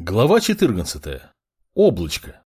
Глава 14. Облачко.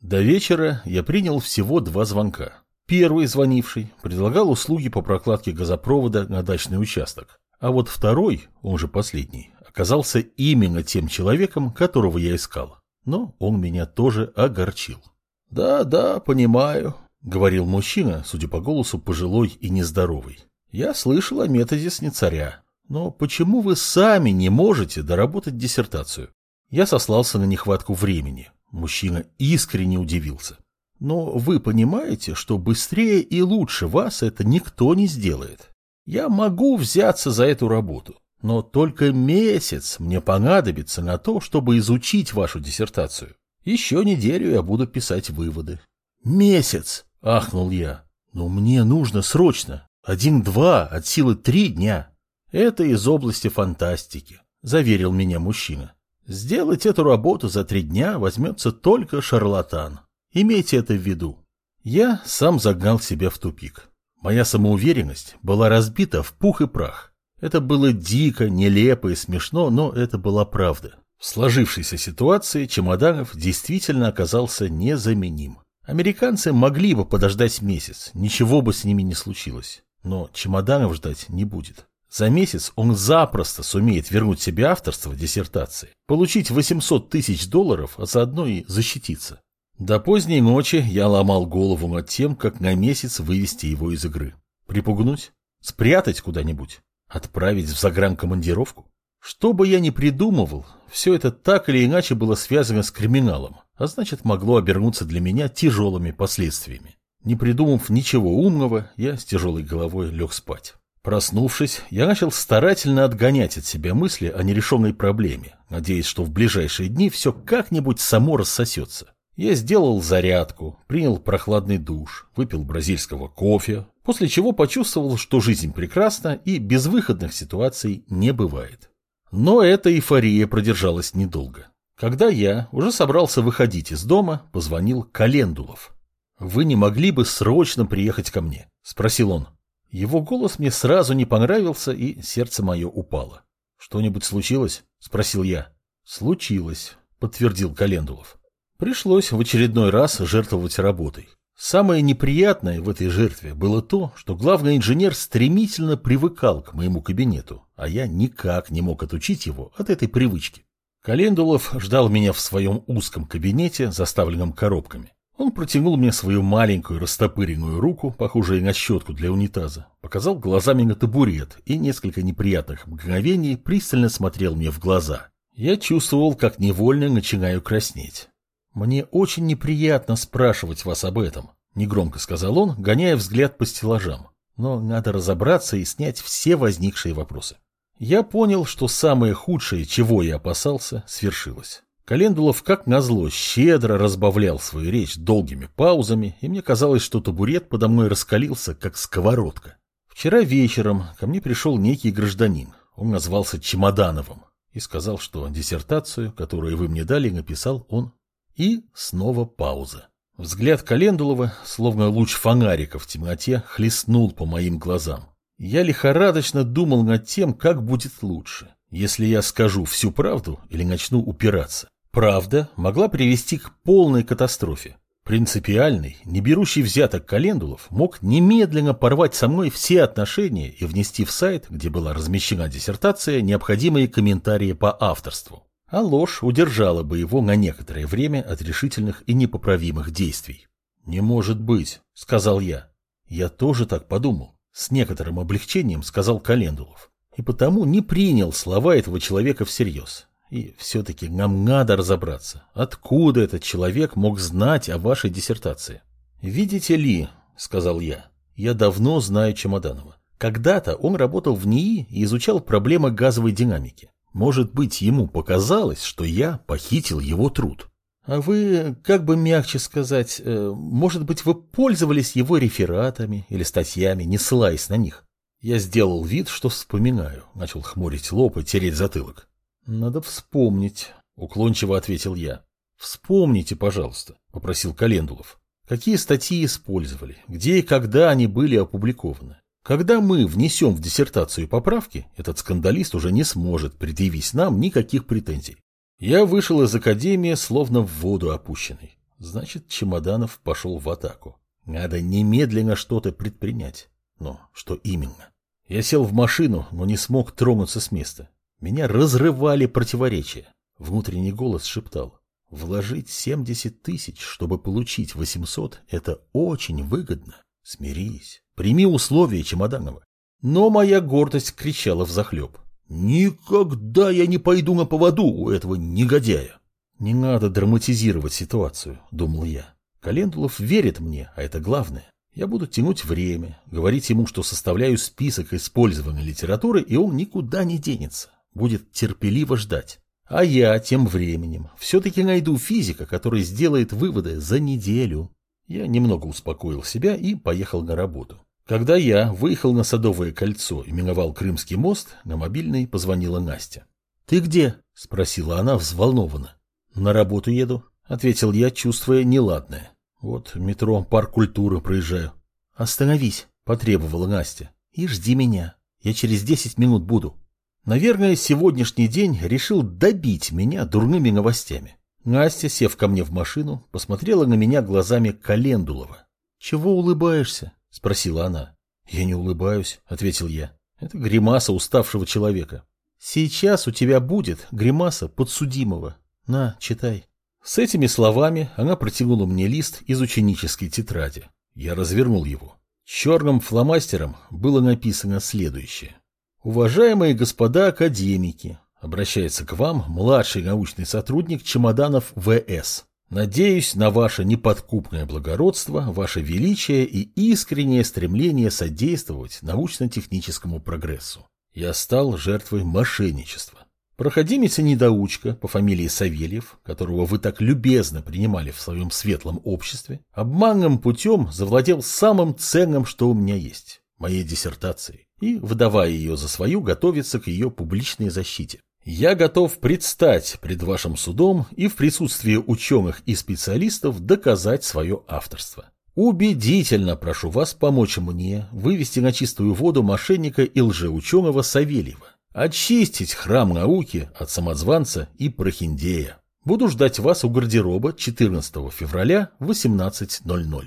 До вечера я принял всего два звонка. Первый звонивший предлагал услуги по прокладке газопровода на дачный участок, а вот второй, он же последний, оказался именно тем человеком, которого я искал. Но он меня тоже огорчил. «Да, да, понимаю», — говорил мужчина, судя по голосу, пожилой и нездоровый. «Я слышал о методе снецаря. Но почему вы сами не можете доработать диссертацию? Я сослался на нехватку времени. Мужчина искренне удивился. Но вы понимаете, что быстрее и лучше вас это никто не сделает. Я могу взяться за эту работу, но только месяц мне понадобится на то, чтобы изучить вашу диссертацию. Еще неделю я буду писать выводы. Месяц, ахнул я. Но мне нужно срочно. Один-два, от силы три дня. Это из области фантастики, заверил меня мужчина. Сделать эту работу за три дня возьмется только шарлатан. Имейте это в виду. Я сам загнал себя в тупик. Моя самоуверенность была разбита в пух и прах. Это было дико, нелепо и смешно, но это была правда. В сложившейся ситуации Чемоданов действительно оказался незаменим. Американцы могли бы подождать месяц, ничего бы с ними не случилось. Но Чемоданов ждать не будет. За месяц он запросто сумеет вернуть себе авторство диссертации, получить 800 тысяч долларов, а заодно и защититься. До поздней ночи я ломал голову над тем, как на месяц вывести его из игры. Припугнуть? Спрятать куда-нибудь? Отправить в загранкомандировку? Что бы я ни придумывал, все это так или иначе было связано с криминалом, а значит могло обернуться для меня тяжелыми последствиями. Не придумав ничего умного, я с тяжелой головой лег спать. Проснувшись, я начал старательно отгонять от себя мысли о нерешенной проблеме, надеясь, что в ближайшие дни все как-нибудь само рассосется. Я сделал зарядку, принял прохладный душ, выпил бразильского кофе, после чего почувствовал, что жизнь прекрасна и безвыходных ситуаций не бывает. Но эта эйфория продержалась недолго. Когда я уже собрался выходить из дома, позвонил Календулов. «Вы не могли бы срочно приехать ко мне?» – спросил он. Его голос мне сразу не понравился, и сердце мое упало. «Что-нибудь случилось?» – спросил я. «Случилось», – подтвердил Календулов. Пришлось в очередной раз жертвовать работой. Самое неприятное в этой жертве было то, что главный инженер стремительно привыкал к моему кабинету, а я никак не мог отучить его от этой привычки. Календулов ждал меня в своем узком кабинете, заставленном коробками. Он протянул мне свою маленькую растопыренную руку, похожую на щетку для унитаза, показал глазами на табурет и несколько неприятных мгновений пристально смотрел мне в глаза. Я чувствовал, как невольно начинаю краснеть. «Мне очень неприятно спрашивать вас об этом», — негромко сказал он, гоняя взгляд по стеллажам. «Но надо разобраться и снять все возникшие вопросы». Я понял, что самое худшее, чего я опасался, свершилось. Календулов, как назло, щедро разбавлял свою речь долгими паузами, и мне казалось, что табурет подо мной раскалился, как сковородка. Вчера вечером ко мне пришел некий гражданин, он назвался Чемодановым, и сказал, что диссертацию, которую вы мне дали, написал он. И снова пауза. Взгляд Календулова, словно луч фонарика в темноте, хлестнул по моим глазам. Я лихорадочно думал над тем, как будет лучше, если я скажу всю правду или начну упираться. Правда могла привести к полной катастрофе. Принципиальный, не берущий взяток Календулов мог немедленно порвать со мной все отношения и внести в сайт, где была размещена диссертация, необходимые комментарии по авторству. А ложь удержала бы его на некоторое время от решительных и непоправимых действий. «Не может быть», — сказал я. «Я тоже так подумал», — с некоторым облегчением сказал Календулов. И потому не принял слова этого человека всерьез. И все-таки нам надо разобраться, откуда этот человек мог знать о вашей диссертации. «Видите ли», — сказал я, — «я давно знаю Чемоданова. Когда-то он работал в НИИ и изучал проблемы газовой динамики. Может быть, ему показалось, что я похитил его труд. А вы, как бы мягче сказать, э, может быть, вы пользовались его рефератами или статьями, не ссылаясь на них? Я сделал вид, что вспоминаю, начал хмурить лоб и тереть затылок. «Надо вспомнить», — уклончиво ответил я. «Вспомните, пожалуйста», — попросил Календулов. «Какие статьи использовали, где и когда они были опубликованы? Когда мы внесем в диссертацию поправки, этот скандалист уже не сможет предъявить нам никаких претензий. Я вышел из академии, словно в воду опущенный. Значит, Чемоданов пошел в атаку. Надо немедленно что-то предпринять. Но что именно? Я сел в машину, но не смог тронуться с места. Меня разрывали противоречия. Внутренний голос шептал. Вложить 70 тысяч, чтобы получить 800, это очень выгодно. Смирись. Прими условия Чемоданова. Но моя гордость кричала взахлеб. Никогда я не пойду на поводу у этого негодяя. Не надо драматизировать ситуацию, думал я. Календулов верит мне, а это главное. Я буду тянуть время, говорить ему, что составляю список использованной литературы, и он никуда не денется. Будет терпеливо ждать. А я тем временем все-таки найду физика, который сделает выводы за неделю. Я немного успокоил себя и поехал на работу. Когда я выехал на Садовое кольцо и миновал Крымский мост, на мобильный позвонила Настя. «Ты где?» – спросила она взволнованно. «На работу еду», – ответил я, чувствуя неладное. «Вот метро, парк культуры проезжаю». «Остановись», – потребовала Настя, – «и жди меня. Я через десять минут буду». Наверное, сегодняшний день решил добить меня дурными новостями. Настя, сев ко мне в машину, посмотрела на меня глазами Календулова. «Чего улыбаешься?» – спросила она. «Я не улыбаюсь», – ответил я. «Это гримаса уставшего человека». «Сейчас у тебя будет гримаса подсудимого. На, читай». С этими словами она протянула мне лист из ученической тетради. Я развернул его. Черным фломастером было написано следующее. «Уважаемые господа академики, Обращается к вам младший научный сотрудник Чемоданов В.С. Надеюсь на ваше неподкупное благородство, ваше величие и искреннее стремление содействовать научно-техническому прогрессу. Я стал жертвой мошенничества. Проходимец-недоучка по фамилии Савельев, которого вы так любезно принимали в своем светлом обществе, обманным путем завладел самым ценным, что у меня есть – моей диссертацией, и, выдавая ее за свою, готовится к ее публичной защите. Я готов предстать пред вашим судом и в присутствии ученых и специалистов доказать свое авторство. Убедительно прошу вас помочь мне вывести на чистую воду мошенника и лжеученого Савельева, очистить храм науки от самозванца и прохиндея. Буду ждать вас у гардероба 14 февраля в 18.00.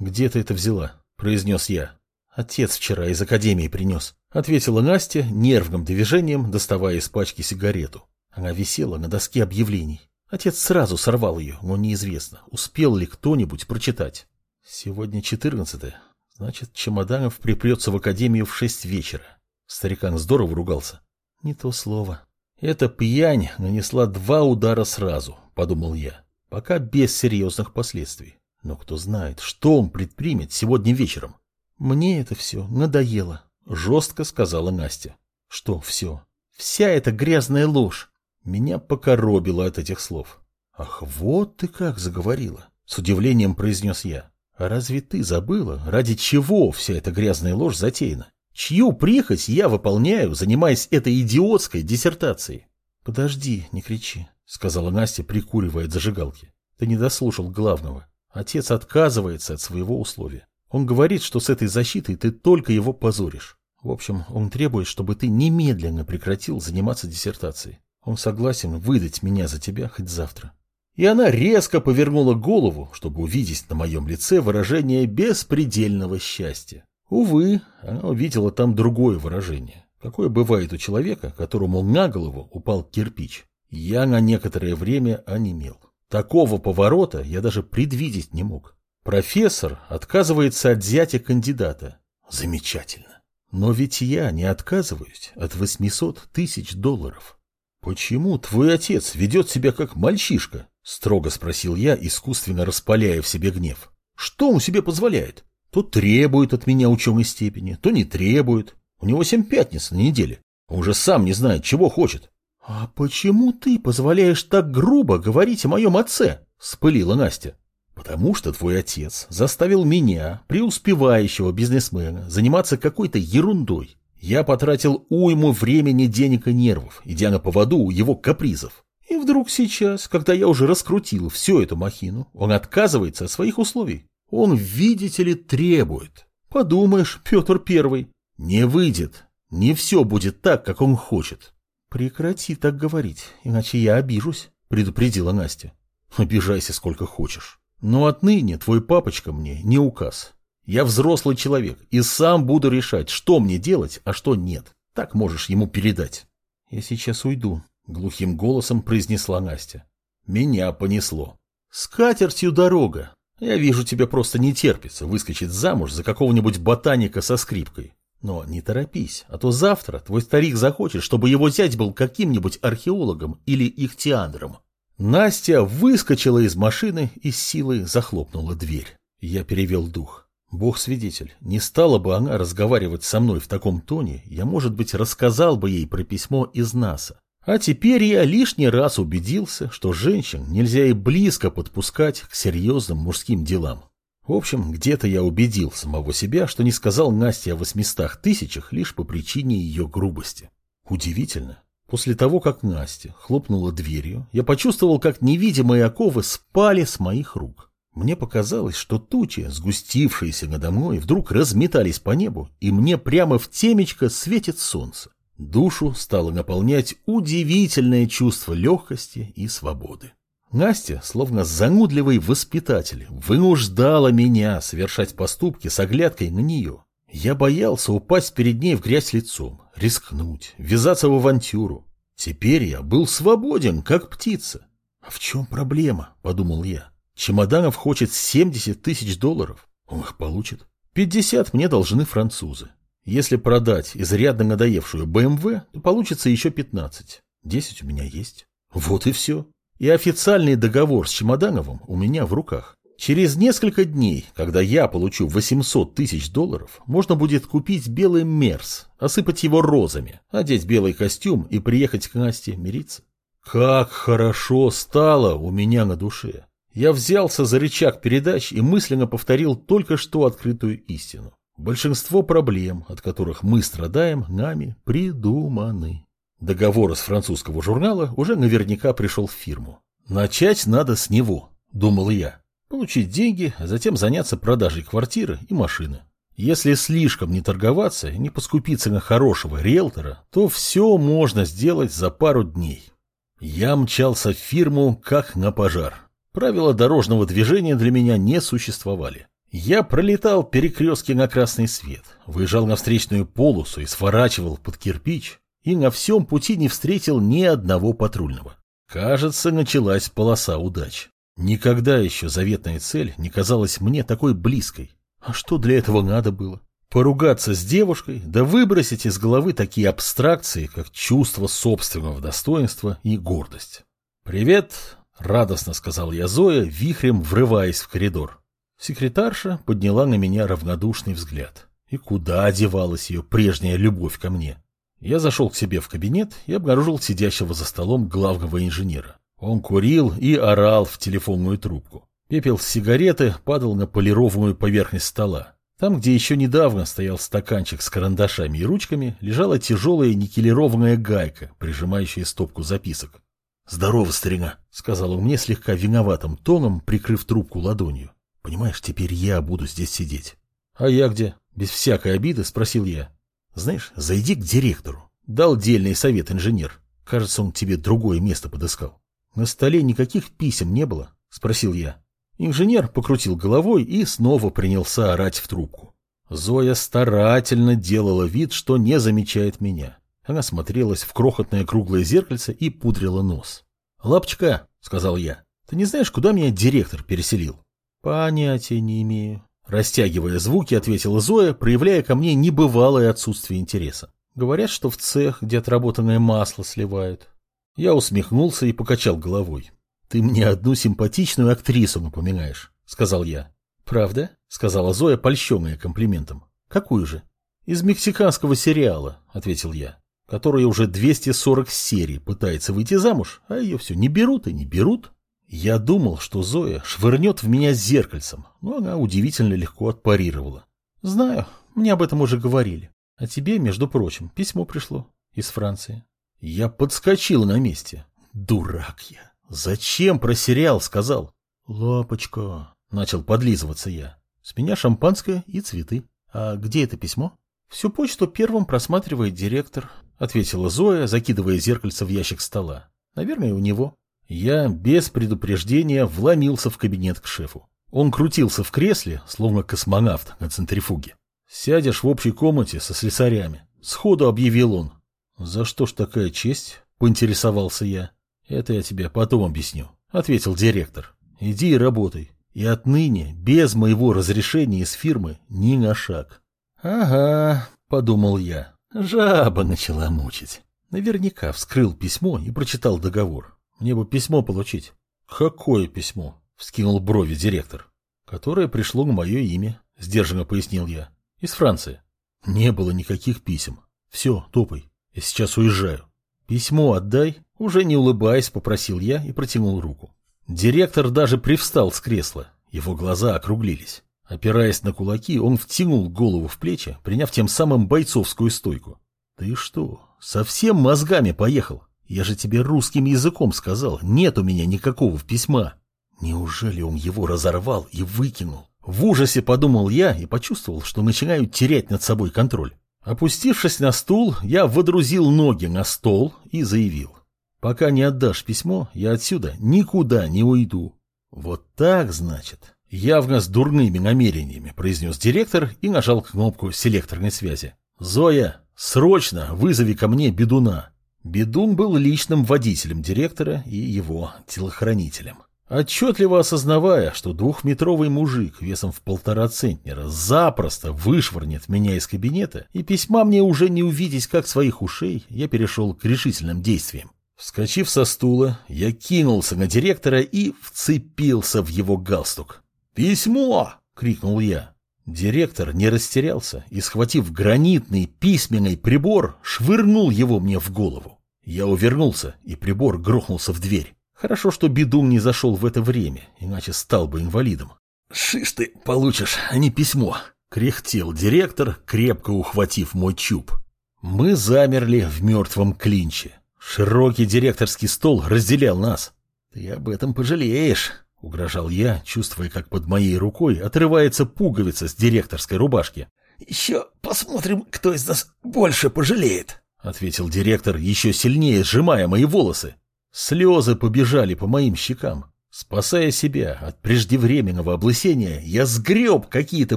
«Где ты это взяла?» – произнес я. «Отец вчера из академии принес», — ответила Настя нервным движением, доставая из пачки сигарету. Она висела на доске объявлений. Отец сразу сорвал ее, но неизвестно, успел ли кто-нибудь прочитать. Сегодня четырнадцатое. Значит, Чемоданов припрется в академию в шесть вечера. Старикан здорово ругался. Не то слово. Эта пьянь нанесла два удара сразу, подумал я, пока без серьезных последствий. Но кто знает, что он предпримет сегодня вечером. «Мне это все надоело», — жестко сказала Настя. «Что все? Вся эта грязная ложь!» Меня покоробило от этих слов. «Ах, вот ты как заговорила!» — с удивлением произнес я. «А разве ты забыла, ради чего вся эта грязная ложь затеяна? Чью прихоть я выполняю, занимаясь этой идиотской диссертацией?» «Подожди, не кричи», — сказала Настя, прикуривая от зажигалки. «Ты не дослушал главного. Отец отказывается от своего условия. Он говорит, что с этой защитой ты только его позоришь. В общем, он требует, чтобы ты немедленно прекратил заниматься диссертацией. Он согласен выдать меня за тебя хоть завтра. И она резко повернула голову, чтобы увидеть на моем лице выражение беспредельного счастья. Увы, она увидела там другое выражение, какое бывает у человека, которому на голову упал кирпич. Я на некоторое время онемел. Такого поворота я даже предвидеть не мог. Профессор отказывается от зятя кандидата. Замечательно. Но ведь я не отказываюсь от 800 тысяч долларов. Почему твой отец ведет себя как мальчишка? Строго спросил я, искусственно распаляя в себе гнев. Что он себе позволяет? То требует от меня ученой степени, то не требует. У него семь пятниц на неделе. Он уже сам не знает, чего хочет. — А почему ты позволяешь так грубо говорить о моем отце? — спылила Настя. Потому что твой отец заставил меня, преуспевающего бизнесмена, заниматься какой-то ерундой. Я потратил уйму времени, денег и нервов, идя на поводу у его капризов. И вдруг сейчас, когда я уже раскрутил всю эту махину, он отказывается от своих условий. Он, видите ли, требует. Подумаешь, Петр Первый. Не выйдет. Не все будет так, как он хочет. Прекрати так говорить, иначе я обижусь. — предупредила Настя. «Обижайся сколько хочешь. Но отныне твой папочка мне не указ. Я взрослый человек и сам буду решать, что мне делать, а что нет. Так можешь ему передать». «Я сейчас уйду», — глухим голосом произнесла Настя. Меня понесло. «С катертью дорога. Я вижу, тебе просто не терпится выскочить замуж за какого-нибудь ботаника со скрипкой. Но не торопись, а то завтра твой старик захочет, чтобы его зять был каким-нибудь археологом или ихтиандром. Настя выскочила из машины и с силой захлопнула дверь. Я перевел дух. Бог свидетель, не стала бы она разговаривать со мной в таком тоне, я, может быть, рассказал бы ей про письмо из НАСА. А теперь я лишний раз убедился, что женщин нельзя и близко подпускать к серьезным мужским делам. В общем, где-то я убедил самого себя, что не сказал Насте о восьмистах тысячах лишь по причине ее грубости. Удивительно. После того, как Настя хлопнула дверью, я почувствовал, как невидимые оковы спали с моих рук. Мне показалось, что тучи, сгустившиеся надо мной, вдруг разметались по небу, и мне прямо в темечко светит солнце. Душу стало наполнять удивительное чувство легкости и свободы. Настя, словно занудливый воспитатель, вынуждала меня совершать поступки с оглядкой на нее. Я боялся упасть перед ней в грязь лицом, рискнуть, ввязаться в авантюру. Теперь я был свободен, как птица. А в чем проблема, подумал я. Чемоданов хочет 70 тысяч долларов. Он их получит. 50 мне должны французы. Если продать изрядно надоевшую БМВ, то получится еще 15. 10 у меня есть. Вот и все. И официальный договор с Чемодановым у меня в руках. Через несколько дней, когда я получу 800 тысяч долларов, можно будет купить белый Мерс, осыпать его розами, одеть белый костюм и приехать к Насте мириться. Как хорошо стало у меня на душе. Я взялся за рычаг передач и мысленно повторил только что открытую истину. Большинство проблем, от которых мы страдаем, нами придуманы. Договор из французского журнала уже наверняка пришел в фирму. Начать надо с него, думал я. Получить деньги, а затем заняться продажей квартиры и машины. Если слишком не торговаться не поскупиться на хорошего риэлтора, то все можно сделать за пару дней. Я мчался в фирму как на пожар. Правила дорожного движения для меня не существовали. Я пролетал перекрестки на красный свет, выезжал на встречную полосу и сворачивал под кирпич, и на всем пути не встретил ни одного патрульного. Кажется, началась полоса удач. Никогда еще заветная цель не казалась мне такой близкой. А что для этого надо было? Поругаться с девушкой, да выбросить из головы такие абстракции, как чувство собственного достоинства и гордость. «Привет!» — радостно сказал я Зоя, вихрем врываясь в коридор. Секретарша подняла на меня равнодушный взгляд. И куда одевалась ее прежняя любовь ко мне? Я зашел к себе в кабинет и обнаружил сидящего за столом главного инженера. Он курил и орал в телефонную трубку. Пепел с сигареты падал на полированную поверхность стола. Там, где еще недавно стоял стаканчик с карандашами и ручками, лежала тяжелая никелированная гайка, прижимающая стопку записок. «Здорово, старина», — сказал он мне слегка виноватым тоном, прикрыв трубку ладонью. «Понимаешь, теперь я буду здесь сидеть». «А я где?» — без всякой обиды спросил я. Знаешь, зайди к директору. Дал дельный совет инженер. Кажется, он тебе другое место подыскал. На столе никаких писем не было? Спросил я. Инженер покрутил головой и снова принялся орать в трубку. Зоя старательно делала вид, что не замечает меня. Она смотрелась в крохотное круглое зеркальце и пудрила нос. «Лапочка», — сказал я, — «ты не знаешь, куда меня директор переселил?» «Понятия не имею», Растягивая звуки, ответила Зоя, проявляя ко мне небывалое отсутствие интереса. Говорят, что в цех, где отработанное масло сливают. Я усмехнулся и покачал головой. «Ты мне одну симпатичную актрису напоминаешь», — сказал я. «Правда?» — сказала Зоя, польщенная комплиментом. «Какую же?» «Из мексиканского сериала», — ответил я, «которая уже 240 серий пытается выйти замуж, а ее все не берут и не берут». Я думал, что Зоя швырнет в меня зеркальцем, но она удивительно легко отпарировала. Знаю, мне об этом уже говорили. А тебе, между прочим, письмо пришло из Франции. Я подскочил на месте. Дурак я. Зачем про сериал сказал? Лапочка, начал подлизываться я. С меня шампанское и цветы. А где это письмо? Всю почту первым просматривает директор, ответила Зоя, закидывая зеркальце в ящик стола. Наверное, у него. Я без предупреждения вломился в кабинет к шефу. Он крутился в кресле, словно космонавт на центрифуге. «Сядешь в общей комнате со слесарями», — сходу объявил он. «За что ж такая честь?» — поинтересовался я. «Это я тебе потом объясню», — ответил директор. «Иди и работай. И отныне, без моего разрешения из фирмы, ни на шаг». «Ага», — подумал я. Жаба начала мучить. Наверняка вскрыл письмо и прочитал договор. Мне бы письмо получить. «Какое письмо?» — вскинул брови директор. «Которое пришло на мое имя», — сдержанно пояснил я. «Из Франции». «Не было никаких писем. Все, топай. Я сейчас уезжаю». «Письмо отдай», — уже не улыбаясь, попросил я и протянул руку. Директор даже привстал с кресла. Его глаза округлились. Опираясь на кулаки, он втянул голову в плечи, приняв тем самым бойцовскую стойку. «Ты что, совсем мозгами поехал? Я же тебе русским языком сказал, нет у меня никакого письма». Неужели он его разорвал и выкинул? В ужасе подумал я и почувствовал, что начинаю терять над собой контроль. Опустившись на стул, я водрузил ноги на стол и заявил. Пока не отдашь письмо, я отсюда никуда не уйду. Вот так, значит. Явно с дурными намерениями, произнес директор и нажал кнопку селекторной связи. Зоя, срочно вызови ко мне Бедуна. Бедун был личным водителем директора и его телохранителем. Отчетливо осознавая, что двухметровый мужик весом в полтора центнера запросто вышвырнет меня из кабинета, и письма мне уже не увидеть как своих ушей, я перешел к решительным действиям. Вскочив со стула, я кинулся на директора и вцепился в его галстук. «Письмо!» — крикнул я. Директор не растерялся и, схватив гранитный письменный прибор, швырнул его мне в голову. Я увернулся, и прибор грохнулся в дверь. Хорошо, что Бедун не зашел в это время, иначе стал бы инвалидом. «Шиш ты получишь, а не письмо!» — кряхтел директор, крепко ухватив мой чуб. Мы замерли в мертвом клинче. Широкий директорский стол разделял нас. «Ты об этом пожалеешь!» — угрожал я, чувствуя, как под моей рукой отрывается пуговица с директорской рубашки. «Еще посмотрим, кто из нас больше пожалеет!» — ответил директор, еще сильнее сжимая мои волосы. Слезы побежали по моим щекам. Спасая себя от преждевременного облысения, я сгреб какие-то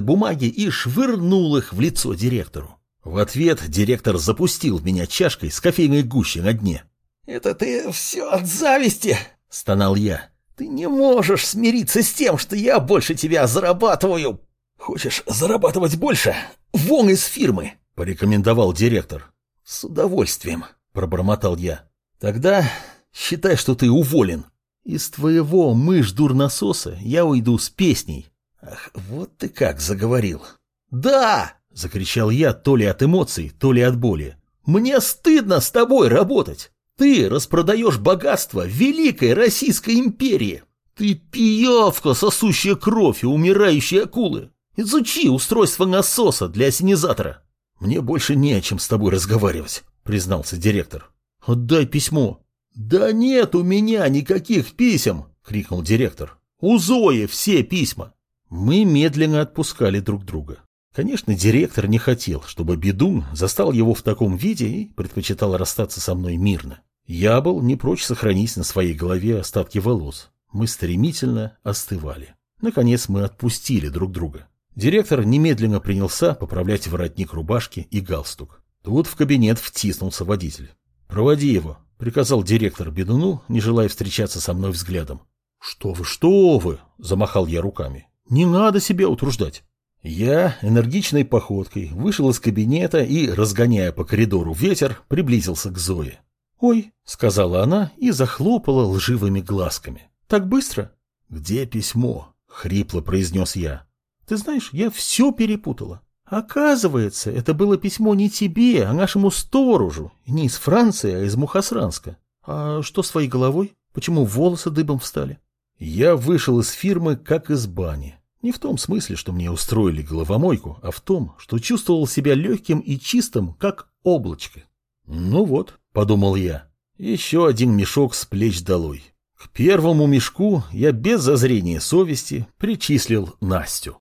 бумаги и швырнул их в лицо директору. В ответ директор запустил в меня чашкой с кофейной гущей на дне. «Это ты все от зависти!» — стонал я. «Ты не можешь смириться с тем, что я больше тебя зарабатываю!» «Хочешь зарабатывать больше? Вон из фирмы!» — порекомендовал директор. «С удовольствием!» — пробормотал я. «Тогда Считай, что ты уволен. Из твоего мышь-дурнососа я уйду с песней. Ах, вот ты как заговорил. Да! Закричал я то ли от эмоций, то ли от боли. Мне стыдно с тобой работать. Ты распродаешь богатство Великой Российской империи. Ты пиявка, сосущая кровь и умирающие акулы. Изучи устройство насоса для осенизатора. Мне больше не о чем с тобой разговаривать, признался директор. Отдай письмо. «Да нет у меня никаких писем!» — крикнул директор. «У Зои все письма!» Мы медленно отпускали друг друга. Конечно, директор не хотел, чтобы Бедун застал его в таком виде и предпочитал расстаться со мной мирно. Я был не прочь сохранить на своей голове остатки волос. Мы стремительно остывали. Наконец мы отпустили друг друга. Директор немедленно принялся поправлять воротник рубашки и галстук. Тут в кабинет втиснулся водитель. «Проводи его», — приказал директор Бедуну, не желая встречаться со мной взглядом. «Что вы, что вы!» — замахал я руками. «Не надо себя утруждать». Я энергичной походкой вышел из кабинета и, разгоняя по коридору ветер, приблизился к Зое. «Ой», — сказала она и захлопала лживыми глазками. «Так быстро?» «Где письмо?» — хрипло произнес я. «Ты знаешь, я все перепутала. Оказывается, это было письмо не тебе, а нашему сторожу. Не из Франции, а из Мухасранска. А что с твоей головой? Почему волосы дыбом встали? Я вышел из фирмы, как из бани. Не в том смысле, что мне устроили головомойку, а в том, что чувствовал себя легким и чистым, как облачко. Ну вот, подумал я, еще один мешок с плеч долой. К первому мешку я без зазрения совести причислил Настю.